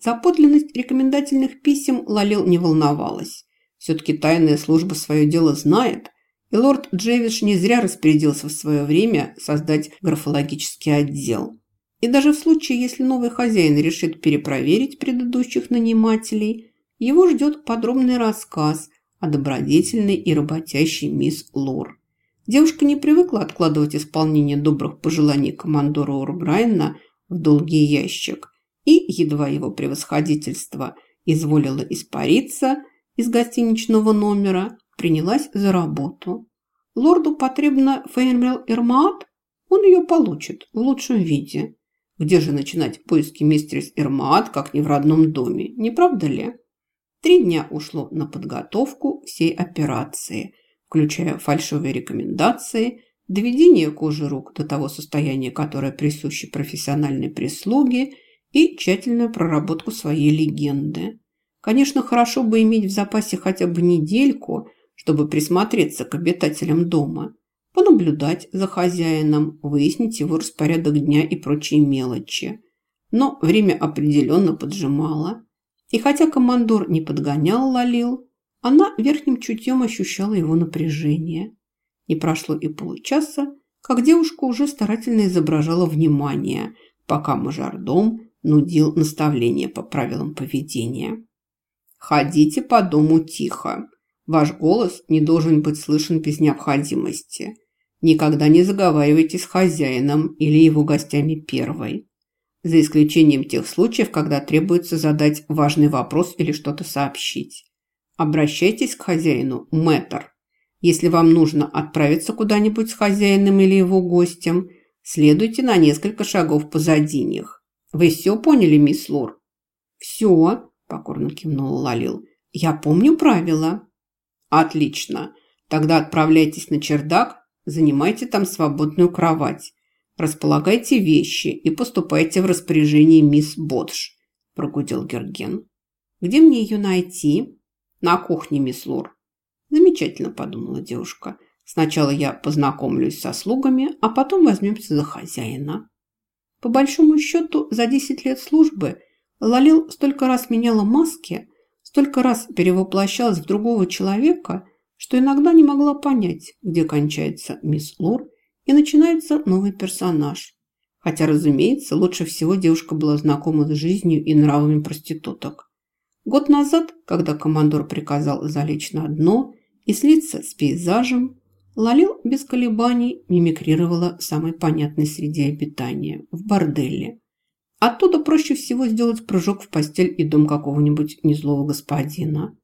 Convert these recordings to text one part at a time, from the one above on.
За подлинность рекомендательных писем Лалил не волновалась. Все-таки тайная служба свое дело знает, и лорд Джевиш не зря распорядился в свое время создать графологический отдел. И даже в случае, если новый хозяин решит перепроверить предыдущих нанимателей, его ждет подробный рассказ о добродетельной и работящей мисс Лор. Девушка не привыкла откладывать исполнение добрых пожеланий командора Урбрайна в долгий ящик и, едва его превосходительство изволило испариться из гостиничного номера, принялась за работу. Лорду потребна Фейнмел Ирмаат, он ее получит в лучшем виде. Где же начинать поиски мистерис Ирмаат, как не в родном доме, не правда ли? Три дня ушло на подготовку всей операции, включая фальшивые рекомендации, доведение кожи рук до того состояния, которое присуще профессиональной прислуге, и тщательную проработку своей легенды. Конечно, хорошо бы иметь в запасе хотя бы недельку, чтобы присмотреться к обитателям дома, понаблюдать за хозяином, выяснить его распорядок дня и прочие мелочи. Но время определенно поджимало. И хотя командор не подгонял Лалил, она верхним чутьем ощущала его напряжение. Не прошло и получаса, как девушка уже старательно изображала внимание, пока мажордом нудил наставления по правилам поведения. «Ходите по дому тихо. Ваш голос не должен быть слышен без необходимости. Никогда не заговаривайте с хозяином или его гостями первой. За исключением тех случаев, когда требуется задать важный вопрос или что-то сообщить. Обращайтесь к хозяину, мэтр. Если вам нужно отправиться куда-нибудь с хозяином или его гостем, следуйте на несколько шагов позади них. Вы все поняли, мисс Лор? Все, покорно кивнула Лалил. Я помню правила. Отлично. Тогда отправляйтесь на чердак, занимайте там свободную кровать. Располагайте вещи и поступайте в распоряжение мисс Бодж, прогудел Герген. Где мне ее найти? На кухне, мисс Лор. Замечательно, подумала девушка. Сначала я познакомлюсь со слугами, а потом возьмемся за хозяина. По большому счету, за 10 лет службы Лалил столько раз меняла маски, столько раз перевоплощалась в другого человека, что иногда не могла понять, где кончается мисс Лур и начинается новый персонаж. Хотя, разумеется, лучше всего девушка была знакома с жизнью и нравами проституток. Год назад, когда командор приказал залечь на дно и слиться с пейзажем, Лалил без колебаний мимикрировала самой понятной среде обитания – в борделе. Оттуда проще всего сделать прыжок в постель и дом какого-нибудь незлого господина.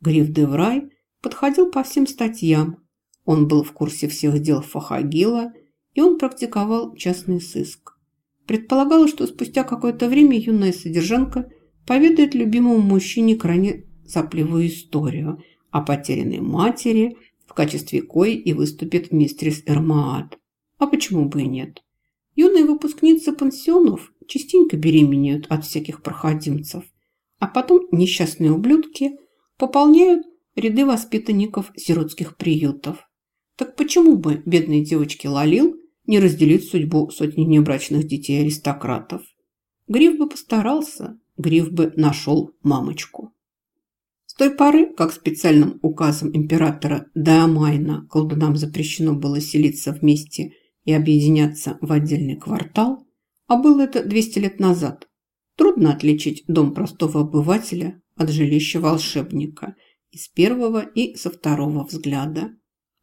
Гриф Деврай подходил по всем статьям. Он был в курсе всех дел Фахагила, и он практиковал частный сыск. Предполагалось, что спустя какое-то время юная содержанка поведает любимому мужчине крайне сопливую историю о потерянной матери, в качестве кои и выступит мистрис Эрмаат. А почему бы и нет? Юные выпускницы пансионов частенько беременеют от всяких проходимцев, а потом несчастные ублюдки пополняют ряды воспитанников сиротских приютов. Так почему бы бедной девочке Лалил не разделить судьбу сотни небрачных детей аристократов? Гриф бы постарался, Гриф бы нашел мамочку. С той поры, как специальным указом императора Даамайна колдунам запрещено было селиться вместе и объединяться в отдельный квартал, а было это 200 лет назад. Трудно отличить дом простого обывателя от жилища волшебника и с первого и со второго взгляда.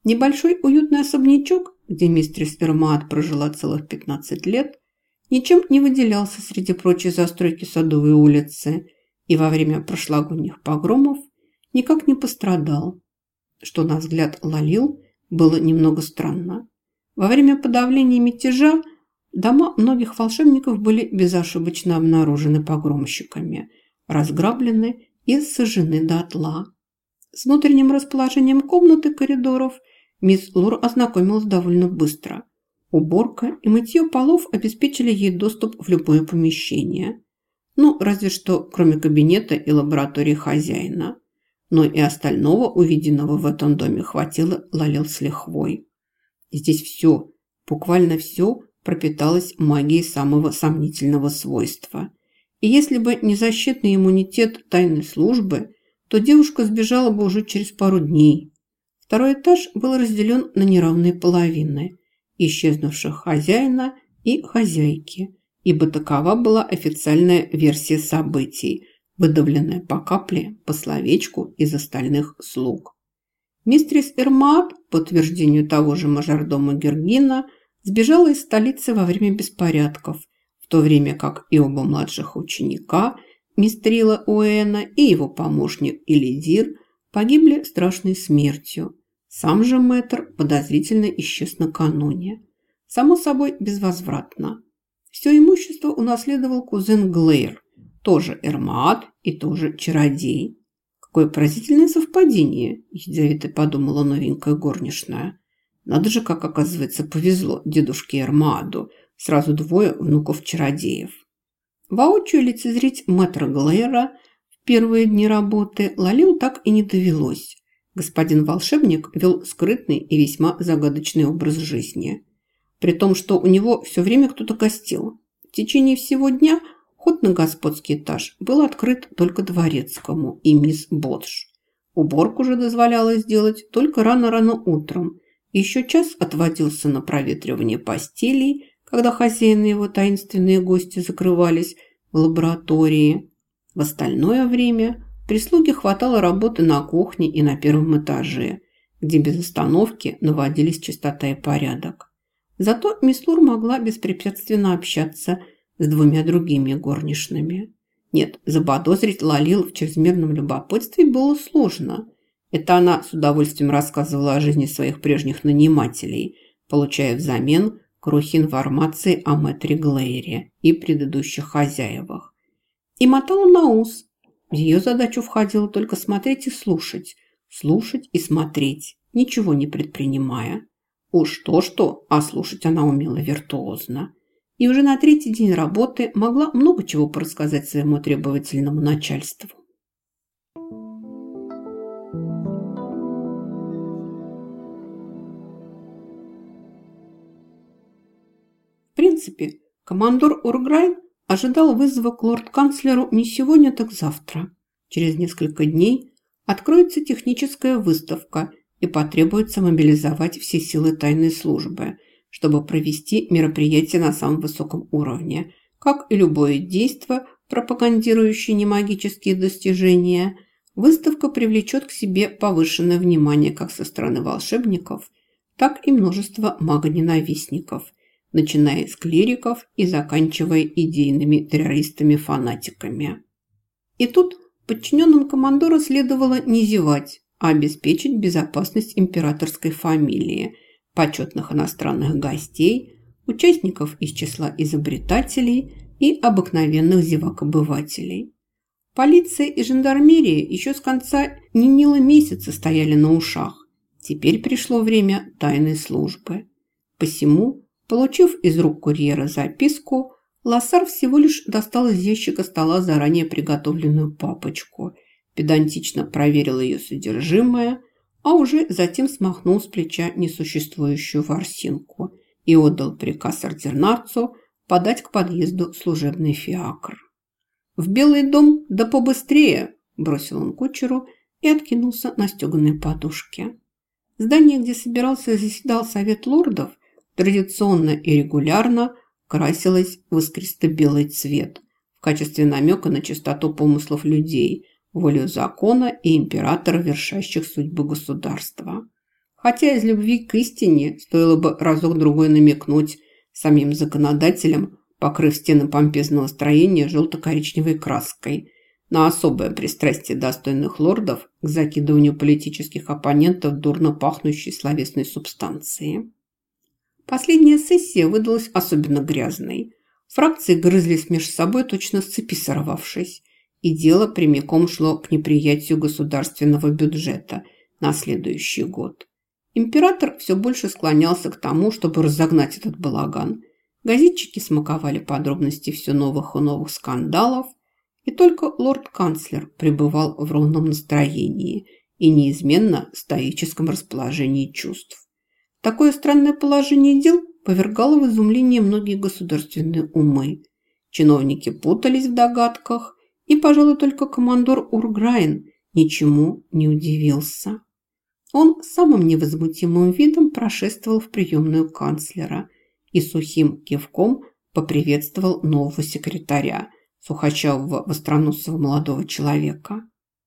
Небольшой уютный особнячок, где мистерис Эрмаат прожила целых 15 лет, ничем не выделялся среди прочей застройки Садовой улицы и во время прошлогодних погромов никак не пострадал, что, на взгляд Лалил, было немного странно. Во время подавления мятежа Дома многих волшебников были безошибочно обнаружены погромщиками, разграблены и сожжены дотла. С внутренним расположением комнаты коридоров мисс Лур ознакомилась довольно быстро. Уборка и мытье полов обеспечили ей доступ в любое помещение. Ну, разве что кроме кабинета и лаборатории хозяина. Но и остального увиденного в этом доме хватило Лалил с лихвой. Здесь все, буквально все – пропиталась магией самого сомнительного свойства. И если бы не защитный иммунитет тайной службы, то девушка сбежала бы уже через пару дней. Второй этаж был разделен на неравные половины, исчезнувших хозяина и хозяйки, ибо такова была официальная версия событий, выдавленная по капле, по словечку из остальных слуг. Мистрис Эрмаат, по утверждению того же мажордома Гергина, сбежала из столицы во время беспорядков, в то время как и оба младших ученика, Мистрила Уэна и его помощник Элизир, погибли страшной смертью. Сам же мэтр подозрительно исчез накануне. Само собой, безвозвратно. Все имущество унаследовал кузен Глэйр, тоже Эрмаат и тоже чародей. Какое поразительное совпадение, ядовито подумала новенькая горничная. Надо же, как оказывается, повезло дедушке Эрмааду. Сразу двое внуков-чародеев. Воочию лицезреть мэтра Глэра в первые дни работы Лалил так и не довелось. Господин волшебник вел скрытный и весьма загадочный образ жизни. При том, что у него все время кто-то гостил. В течение всего дня ход на господский этаж был открыт только дворецкому и мисс Бодж. Уборку же дозволялось сделать только рано-рано утром. Еще час отводился на проветривание постелей, когда хозяин и его таинственные гости закрывались в лаборатории. В остальное время прислуге хватало работы на кухне и на первом этаже, где без остановки наводились чистота и порядок. Зато мисс Лур могла беспрепятственно общаться с двумя другими горничными. Нет, заподозрить Лалил в чрезмерном любопытстве было сложно. Это она с удовольствием рассказывала о жизни своих прежних нанимателей, получая взамен крохи информации о мэтре Глэйре и предыдущих хозяевах. И мотала на ус. В ее задачу входило только смотреть и слушать, слушать и смотреть, ничего не предпринимая. Уж то-что, а слушать она умела виртуозно. И уже на третий день работы могла много чего порассказать своему требовательному начальству. принципе, командор Урграйн ожидал вызова к лорд-канцлеру не сегодня, так завтра. Через несколько дней откроется техническая выставка и потребуется мобилизовать все силы тайной службы, чтобы провести мероприятие на самом высоком уровне. Как и любое действие, пропагандирующее немагические достижения, выставка привлечет к себе повышенное внимание как со стороны волшебников, так и множество магоненавистников – начиная с клириков и заканчивая идейными террористами-фанатиками. И тут подчиненным командора следовало не зевать, а обеспечить безопасность императорской фамилии, почетных иностранных гостей, участников из числа изобретателей и обыкновенных зевак-обывателей. Полиция и жандармерия еще с конца Нинила месяца стояли на ушах. Теперь пришло время тайной службы. Посему Получив из рук курьера записку, Лассар всего лишь достал из ящика стола заранее приготовленную папочку, педантично проверил ее содержимое, а уже затем смахнул с плеча несуществующую ворсинку и отдал приказ ординарцу подать к подъезду служебный фиакр. «В Белый дом да побыстрее!» – бросил он кучеру и откинулся на стеганой подушке. Здание, где собирался заседал совет лордов, традиционно и регулярно красилась в искристо-белый цвет в качестве намека на чистоту помыслов людей, волю закона и императора, вершащих судьбы государства. Хотя из любви к истине стоило бы разок-другой намекнуть самим законодателям, покрыв стены помпезного строения желто-коричневой краской, на особое пристрастие достойных лордов к закидыванию политических оппонентов дурно пахнущей словесной субстанции. Последняя сессия выдалась особенно грязной. Фракции грызлись между собой, точно с цепи сорвавшись. И дело прямиком шло к неприятию государственного бюджета на следующий год. Император все больше склонялся к тому, чтобы разогнать этот балаган. Газетчики смаковали подробности все новых и новых скандалов, и только лорд-канцлер пребывал в ровном настроении и неизменно стоическом расположении чувств. Такое странное положение дел повергало в изумление многие государственные умы. Чиновники путались в догадках, и, пожалуй, только командор Урграйн ничему не удивился. Он самым невозмутимым видом прошествовал в приемную канцлера и сухим кивком поприветствовал нового секретаря, сухочавого востроносого молодого человека.